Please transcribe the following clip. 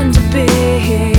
pretend to be here.